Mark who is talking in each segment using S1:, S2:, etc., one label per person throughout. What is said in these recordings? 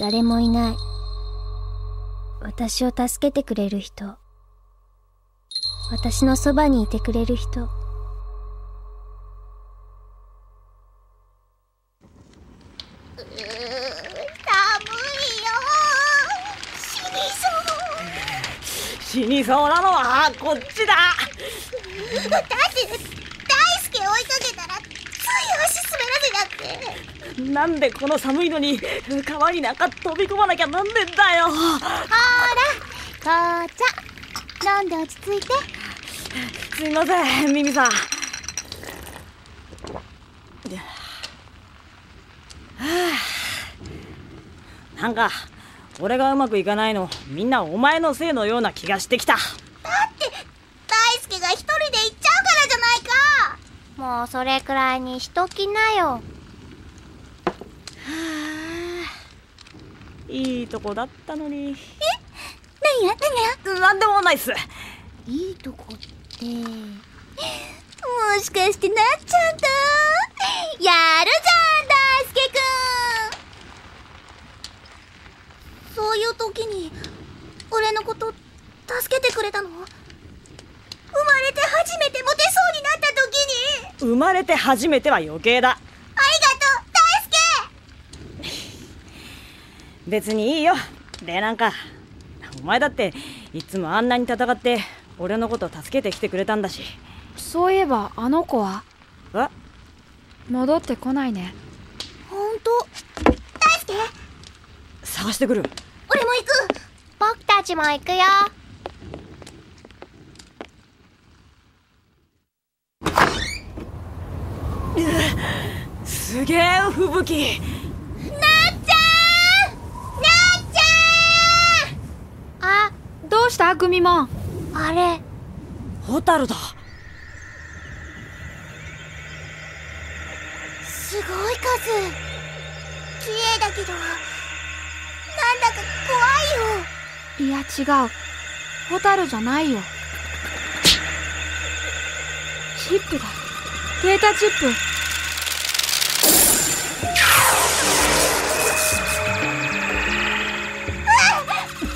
S1: 誰もいない。私を助けてくれる人。私のそばにいてくれる人。
S2: 死にそうなのはこっちだ
S3: だって大輔追いかけたらつい足滑らせちゃって
S2: なんでこの寒いのに川になんか飛び込まなきゃなんねんだよ。
S3: ほら紅茶飲んで落ち着いて？
S2: すいませんミミさん。はあなんか俺がうまくいかないのみんなお前のせいのような気がしてきた。
S3: だって大輔が一人で行っちゃうからじゃないか。
S1: もうそれくらいにしときなよ。
S2: いいとこだったのに。
S3: 何や何や
S2: なんでもないっす。
S1: いいとこって。
S3: もしかしてなっちゃんと？やるじゃん大輔くん。そういう時に俺のこと助けてくれたの？生まれて初めてモテそうになった時に。
S2: 生まれて初めては余計だ
S3: ありがとう大輔
S2: 別にいいよ。でなんかお前だっていつもあんなに戦って俺のこと助けてきてくれたんだし。
S4: そういえばあの子は？
S2: え？
S4: 戻ってこないね。
S3: 本当？大輔？
S2: 探してくる。
S3: 俺も行く。
S1: 僕たちも行くよ。
S2: すげえ吹雪
S3: 100
S4: あ
S1: れ。
S2: ホタルだ。
S3: すごい数。綺麗だけどなんだか怖いよ。
S4: いや違う。ホタルじゃないよ。チップだ。データチップ。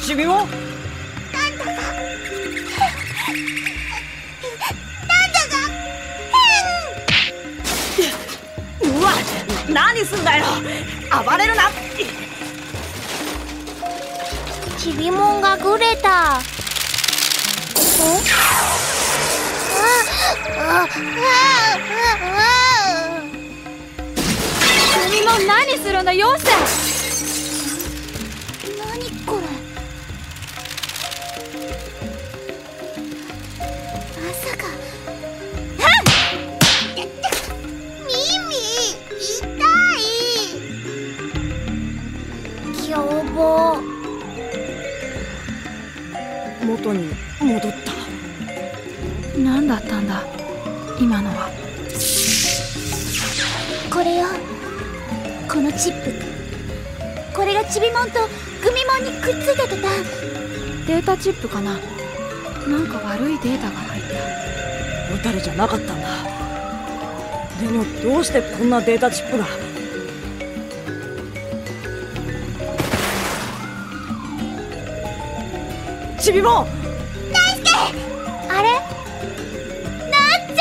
S2: チビも？何すんだよ。暴れるな。
S1: ちびもんがぐれた。
S3: あああ
S4: グミモン何するんだよせ
S3: い
S1: 凶暴。
S2: 元に戻った。
S4: 何だったんだ？今のは。
S3: これよ。このチップ。これがチビモンとグミモンにくっついててた
S4: データチップかな？なんか悪いデータが入った。
S2: ホタルじゃなかったんだ。でもどうしてこんなデータチップが？チビも。
S1: あれ？
S3: なっち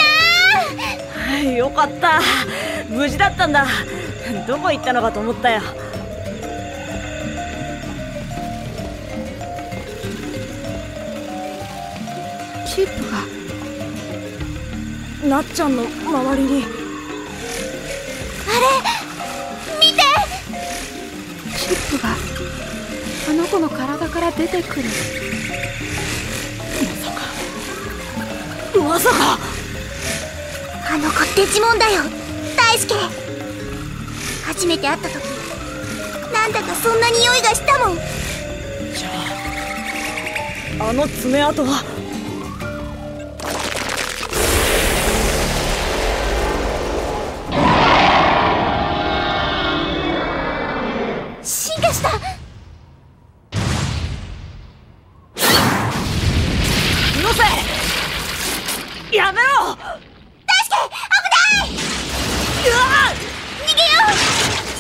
S3: ゃん。
S2: よかった。無事だったんだ。どこ行ったのかと思ったよ。
S4: チップが。
S2: なっちゃんの周りに。
S3: 見て。
S4: チップがあの子の体から出てくる
S2: まさか。
S3: あの子デジモンだよ。大輔。初めて会った時。なんだかそんな匂いがしたもん。
S2: じゃああの爪痕は。
S3: 進化した
S2: めろ！
S3: 大輔危ない！う
S2: わ
S3: 逃げよう！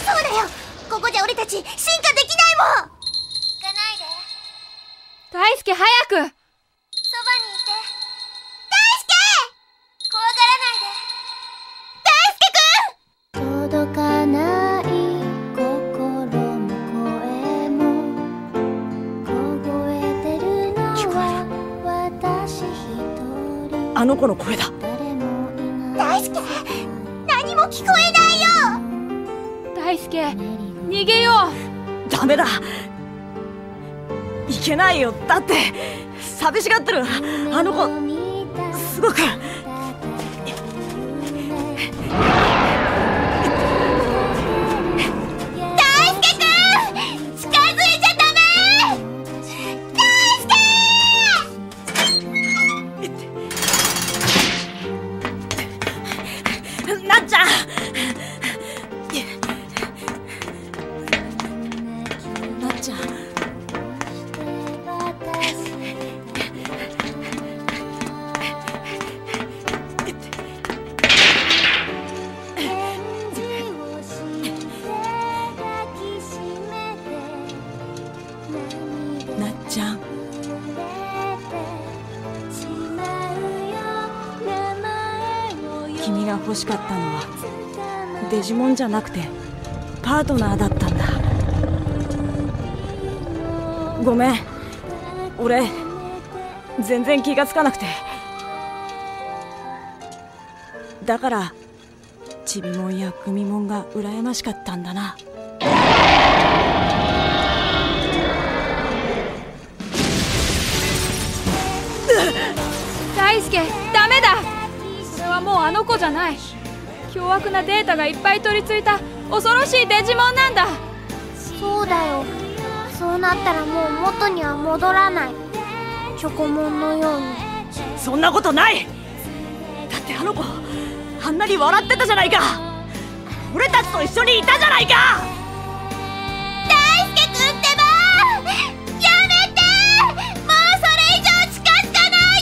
S3: そうだよ！ここじゃ俺たたち進化できないもん！行かないで。
S4: 大輔早く
S2: あの子の声だ。
S3: 大輔何も聞こえないよ。
S4: 大輔逃げよう。
S2: ダメだ。いけないよ。だって寂しがってる。あの子すごく
S3: ちゃ
S2: ん。なっちゃん。君が欲しかったのはデジモンじゃなくてパートナーだったんごめん。俺全然気がつかなくて。だからちびもんやくみもんが羨ましかったんだな。
S4: 大輔ダメだ。それはもうあの子じゃない。凶悪なデータがいっぱい取り付いた恐ろしいデジモンなんだ。
S1: そうだよそうなったらもう元には戻らない。チョコモンのように。
S2: そんなことない。だってあの子あんなに笑ってたじゃないか。俺たちと一緒にいたじゃないか。
S3: 大輔くんってばやめて。もうそれ以上近づかない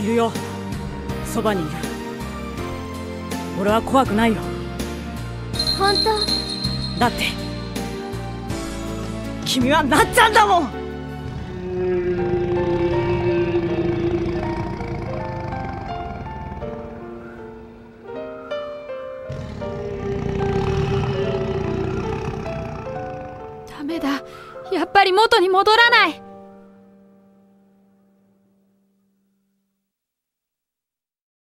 S3: で。
S2: いるよ。そばにいる。俺は怖くないよ
S1: 本当？
S2: だって君はなっちゃんだもん。
S4: ダメだ。やっぱり元に戻らない。